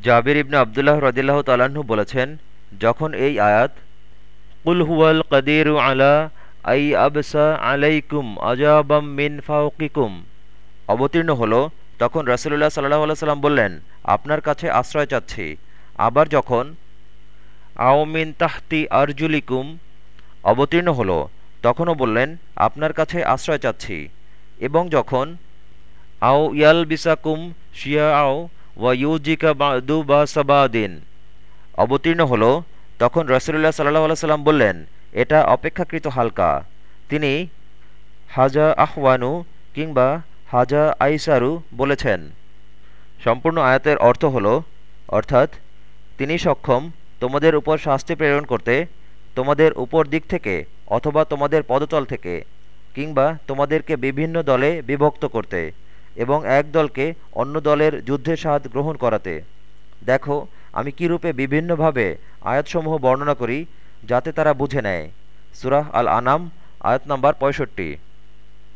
জাবির ইবনে আবদুল্লাহ রদিল্লাহ তালাহ্ন বলেছেন, যখন এই আয়াত, কুল হুয়াল কদির আলা আই আবসা আলাইকুম আজাবাম মিন ফাউকিকুম অবতীর্ণ হলো, তখন রসুল্লাহ সাল্লাহ সাল্লাম বললেন, আপনার কাছে আশ্রয় চাচ্ছি। আবার যখন আওমিন তাহতি আরজুলিকুম অবতীর্ণ হলো, তখনও বললেন, আপনার কাছে আশ্রয় চাচ্ছি। এবং যখন, আও ইয়াল বিসাকুম শিয়া আও ওয়া ইউজিকা দু বা অবতীর্ণ হলো, তখন রসুল্লাহ সাল্লাহ সাল্লাম বললেন, এটা অপেক্ষাকৃত হালকা। তিনি, হাজা আহওয়ানু কিংবা, হাজা আইসারু বলেছেন। সম্পূর্ণ আয়াতের অর্থ হল, অর্থাৎ, তিনি সক্ষম, তোমাদের উপর শাস্তি প্রেরণ করতে, তোমাদের উপর দিক থেকে অথবা তোমাদের পদতল থেকে, কিংবা তোমাদেরকে বিভিন্ন দলে বিভক্ত করতে। এবং এক দলকে অন্য দলের যুদ্ধের স্বাদ গ্রহণ করাতে। দেখো, আমি কীরূপে বিভিন্নভাবে আয়াতসমূহ বর্ণনা করি যাতে তারা বুঝে নেয়। সুরাহ আল আনাম আয়াত নম্বর পঁয়ষট্টি।